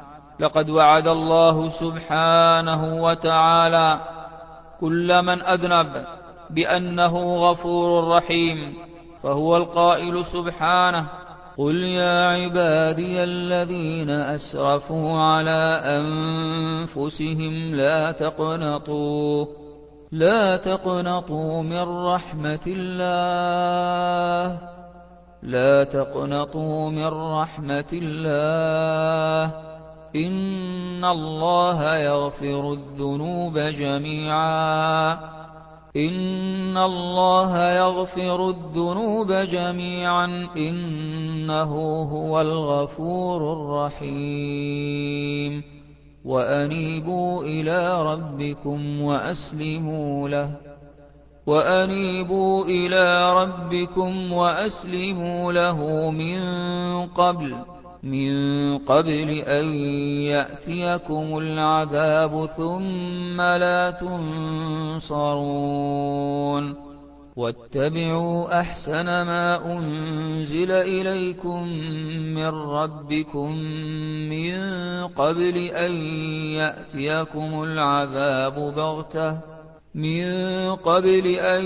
لقد وعد الله سبحانه وتعالى كل من أذنب بأنه غفور رحيم فهو القائل سبحانه قل يا عبادي الذين أسرفوا على أنفسهم لا تقنطوا لا تقنطوا من رحمة الله لا تقنطوا من رحمة الله. إن الله يغفر الذنوب جميعا. إن الله يغفر الذنوب جميعا. إنه هو الغفور الرحيم. وأنيبوا إلى ربكم وأسلموا له. وأنيبوا إلى ربكم وأسلموا له من قبل. مِن قَبْلِ أَن يَأْتِيَكُمُ الْعَذَابُ ثُمَّ لَا تُنصَرُونَ وَاتَّبِعُوا أَحْسَنَ مَا أُنزِلَ إِلَيْكُم مِّن رَّبِّكُم مِّن قَبْلِ أَن يَأْتِيَكُمُ الْعَذَابُ بَغْتَةً مِن قَبْلِ أَن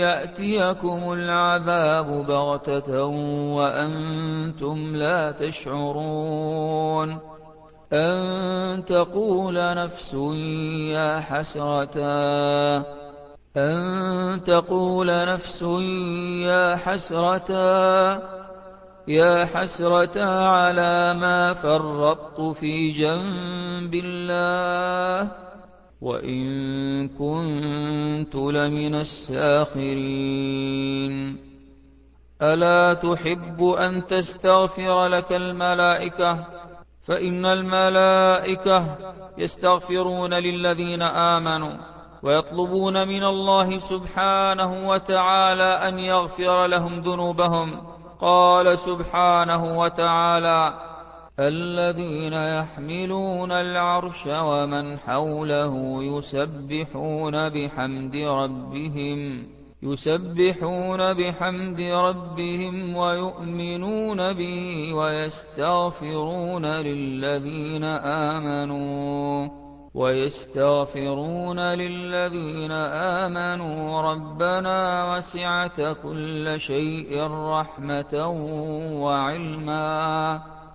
يَأْتِيَكُمُ الْعَذَابُ بَغْتَةً وَأَنتُمْ لَا تَشْعُرُونَ أَن تَقُولَ نَفْسٌ يَا حَسْرَتَا أَن تَقُولَ نَفْسٌ يَا حَسْرَتَا يَا حَسْرَتَا عَلَىٰ مَا فَرَّطتُ فِي جَنبِ اللَّهِ وَإِن كُنتُ لَمِنَ السَّاخِرِينَ أَلَا تُحِبُّ أَن تَسْتَغْفِرَ لَكَ الْمَلَائِكَةُ فَإِنَّ الْمَلَائِكَةَ يَسْتَغْفِرُونَ لِلَّذِينَ آمَنُوا وَيَطْلُبُونَ مِنَ اللَّهِ سُبْحَانَهُ وَتَعَالَىٰ أَن يَغْفِرَ لَهُمْ ذُنُوبَهُمْ قَالَ سُبْحَانَهُ وَتَعَالَىٰ الَّذِينَ يَحْمِلُونَ الْعَرْشَ وَمَنْ حَوْلَهُ يُسَبِّحُونَ بِحَمْدِ رَبِّهِمْ يُسَبِّحُونَ بِحَمْدِ رَبِّهِمْ وَيُؤْمِنُونَ بِهِ وَيَسْتَغْفِرُونَ لِلَّذِينَ آمَنُوا وَيَسْتَغْفِرُونَ لِلَّذِينَ آمَنُوا. رَبَّنَا وَسِعْتَ كُلَّ شَيْءٍ رَّحْمَةً وَعِلْمًا.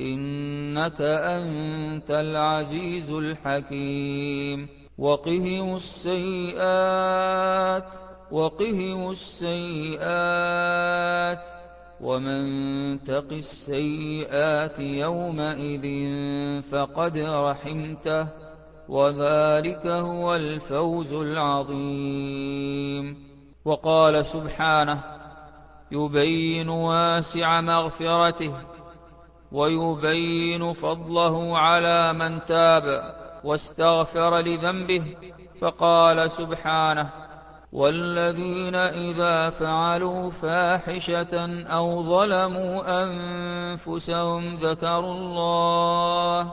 إِنَّكَ أَنتَ الْعَزِيزُ الْحَكِيمُ. وَقِهِمُ السَّيِّئَاتِ وَقِهِمُ السَّيِّئَاتِ وَمَن تَقِ السَّيِّئَاتِ يَوْمَئِذٍ فَقَدْ رَحِمْتَهُ وَذَلِكَ هُوَ الْفَوْزُ الْعَظِيمُ. وَقَالَ سُبْحَانَهُ يُبَيِّنُ وَاسِعَ مَغْفِرَتِهِ ويبين فضله على من تاب واستغفر لذنبه فقال سبحانه والذين إذا فعلوا فاحشة أو ظلموا أنفسهم ذكروا الله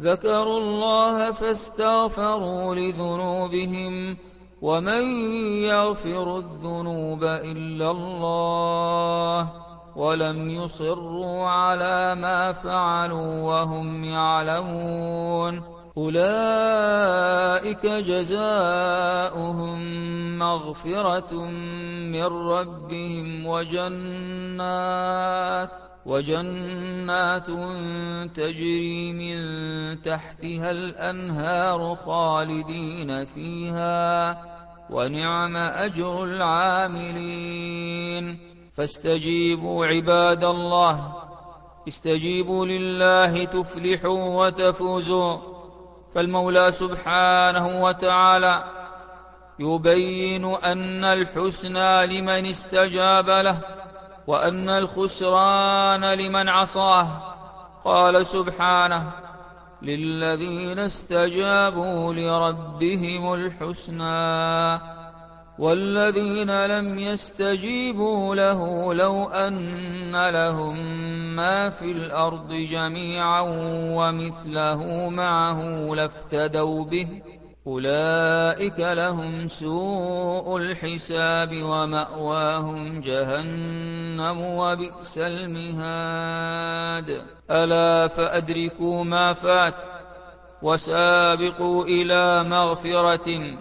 ذكروا الله فاستغفروا لذنوبهم ومن يغفر الذنوب إلا الله. وَلَمْ يُصِرُّوا عَلَىٰ مَا فَعَلُوا وَهُمْ يَعْلَمُونَ أُولَٰئِكَ جَزَاؤُهُم مَّغْفِرَةٌ مِّن رَّبِّهِمْ وَجَنَّاتٌ وَجَنَّاتٌ تَجْرِي مِن تَحْتِهَا الْأَنْهَارُ خَالِدِينَ فِيهَا ۚ وَنِعْمَ أَجْرُ الْعَامِلِينَ فَاسْتَجِيبُوا عِبَادَ اللَّهِ. اسْتَجِيبُوا لِلَّهِ تُفْلِحُوا وَتَفُوزُوا. فالمولى سبحانه وتعالى يبين أن الحسنى لمن استجاب له وأن الخسران لمن عصاه. قال سبحانه للذين استجابوا لربهم الحسنى. والذين لم يستجيبوا له لو أن لهم ما في الأرض جميعا ومثله معه لافتدوا به أولئك لهم سوء الحساب ومأواهم جهنم وبئس المهاد. ألا فأدركوا ما فات وسابقوا إلى مغفرة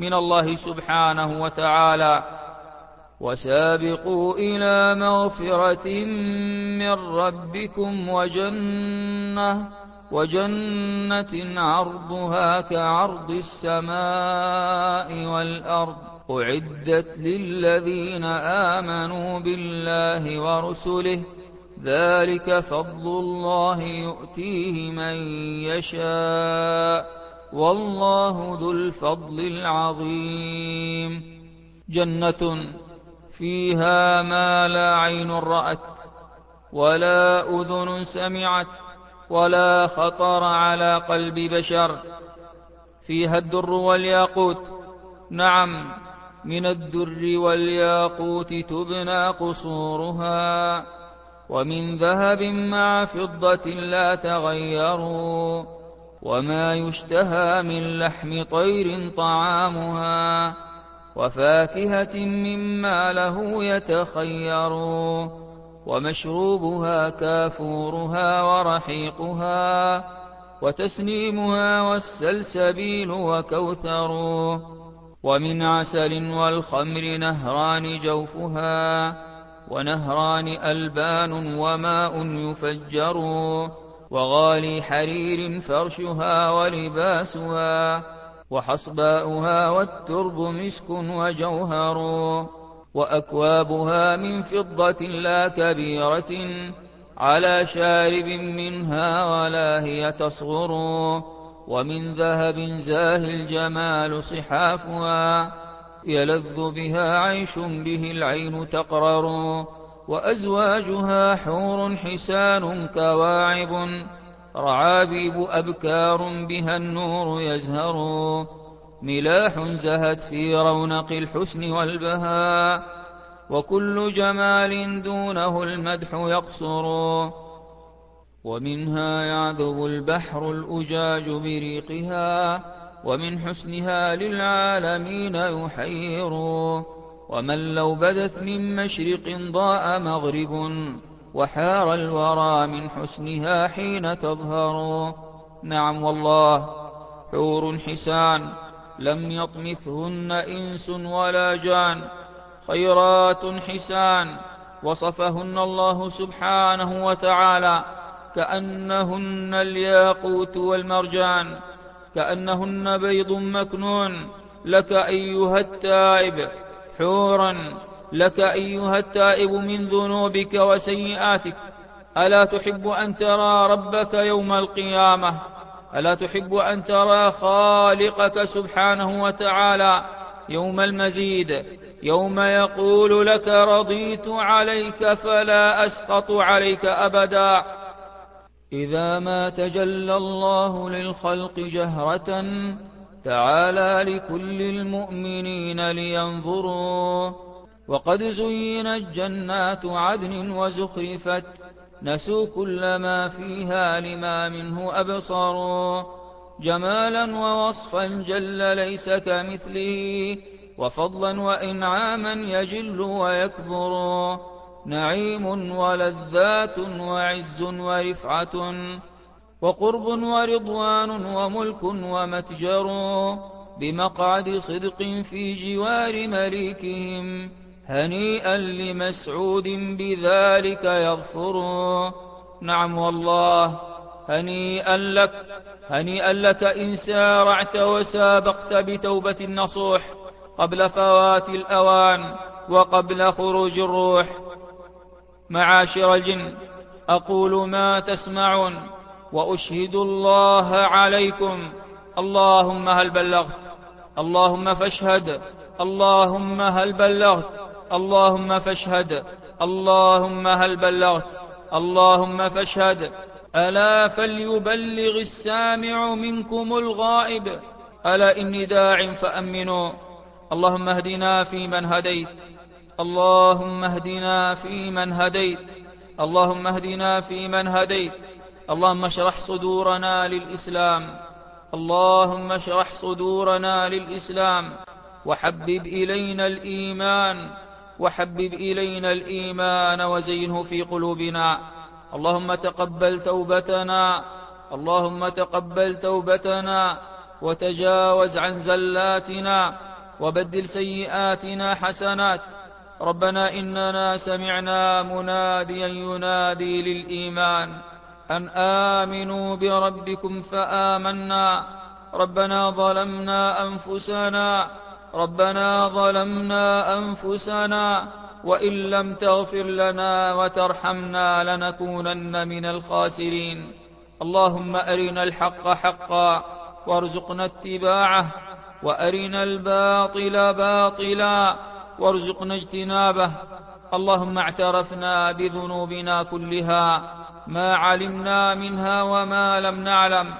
من الله سبحانه وتعالى. وسابقوا إلى مغفرة من ربكم وجنة وجنة عرضها كعرض السماء والأرض. أعدت للذين آمنوا بالله ورسله ذلك فضل الله يؤتيه من يشاء. والله ذو الفضل العظيم. جنة فيها ما لا عين رأت ولا أذن سمعت ولا خطر على قلب بشر. فيها الدر والياقوت. نعم من الدر والياقوت تبنى قصورها. ومن ذهب مع فضة لا تغيروا. وما يشتهى من لحم طير طعامها وفاكهة مما له يتخير ومشروبها كافورها ورحيقها وتسنيمها والسلسبيل وكوثر ومن عسل والخمر نهران جوفها ونهران ألبان وماء يفجر وغالي حرير فرشها ولباسها وحصباؤها والترب مسك وجوهر وأكوابها من فضة لا كبيرة على شارب منها ولا هي تصغر ومن ذهب زاهي الجمال صحافها يلذ بها عيش به العين تقرر وأزواجها حور حسان كواعب رعابيب أبكار بها النور يزهر ملاح زهت في رونق الحسن والبهاء وكل جمال دونه المدح يقصر ومنها يعذب البحر الأجاج بريقها ومن حسنها للعالمين يحير ومن لو بدت من مشرق ضاء مغرب وحار الورى من حسنها حين تظهر. نعم والله حور حسان لم يطمثهن إنس ولا جان خيرات حسان وصفهن الله سبحانه وتعالى كأنهن الياقوت والمرجان كأنهن بيض مكنون لك أيها التائب حورا لك أيها التائب من ذنوبك وسيئاتك. ألا تحب أن ترى ربك يوم القيامة؟ ألا تحب أن ترى خالقك سبحانه وتعالى يوم المزيد؟ يوم يقول لك رضيت عليك فلا أسقط عليك أبدا. إذا ما تجلى الله للخلق جهرة تعالى لكل المؤمنين لينظروا. وقد زينت جنات عدن وزخرفت. نسوا كل ما فيها لما منه أبصروا. جمالا ووصفا جل ليس كمثله. وفضلا وإنعاما يجل ويكبر. نعيم ولذات وعز ورفعة. وقرب ورضوان وملك ومتجر بمقعد صدق في جوار مليكهم هنيئا لمسعود بذلك يظفر نعم والله هنيئا لك هنيئا لك إن سارعت وسابقت بتوبة النصوح قبل فوات الأوان وقبل خروج الروح. معاشر الجن أقول ما تسمعون. وأشهد الله عليكم. اللهم هل بلغت. اللهم فاشهد. اللهم هل بلغت. اللهم فاشهد. اللهم هل بلغت. اللهم فاشهد. ألا فليبلغ السامع منكم الغائب. ألا إني داع فأمنوا. اللهم اهدنا فيمن هديت. اللهم اهدنا فيمن هديت. اللهم اهدنا فيمن هديت. اللهم اشرح صدورنا للإسلام. اللهم اشرح صدورنا للإسلام. وحبب إلينا الإيمان. وحبب إلينا الإيمان وزينه في قلوبنا. اللهم تقبل توبتنا. اللهم تقبل توبتنا. وتجاوز عن زلاتنا. وبدل سيئاتنا حسنات. ربنا إننا سمعنا مناديا ينادي للإيمان. أن آمنوا بربكم فآمنا. ربنا ظلمنا أنفسنا. ربنا ظلمنا أنفسنا. وإن لم تغفر لنا وترحمنا لنكونن من الخاسرين. اللهم أرنا الحق حقا وارزقنا اتباعه. وأرنا الباطل باطلا وارزقنا اجتنابه. اللهم اعترفنا بذنوبنا كلها. ما علمنا منها وما لم نعلم.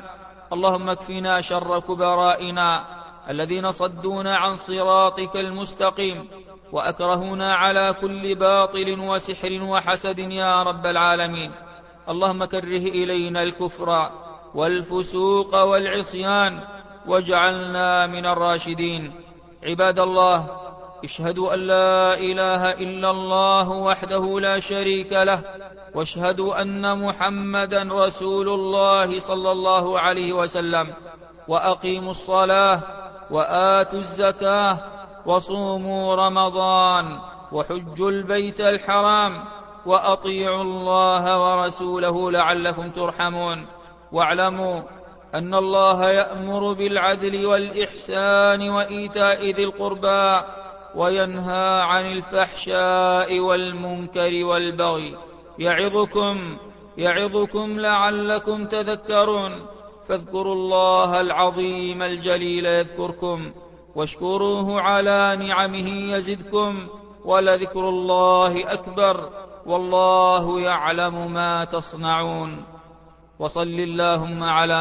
اللهم اكفنا شر كبرائنا الذين صدونا عن صراطك المستقيم وأكرهونا على كل باطل وسحر وحسد يا رب العالمين. اللهم كره إلينا الكفر والفسوق والعصيان واجعلنا من الراشدين. عباد الله اشهدوا أن لا إله إلا الله وحده لا شريك له واشهدوا أن محمدا رسول الله صلى الله عليه وسلم وأقيموا الصلاة وآتوا الزكاة وصوموا رمضان وحجوا البيت الحرام وأطيعوا الله ورسوله لعلكم ترحمون. واعلموا أن الله يأمر بالعدل والإحسان وإيتاء ذي القربى وينهى عن الفحشاء والمنكر والبغي. يعظكم يعظكم لعلكم تذكرون. فاذكروا الله العظيم الجليل يذكركم. واشكروه على نعمه يزدكم. ولذكر الله أكبر. والله يعلم ما تصنعون. وصل اللهم على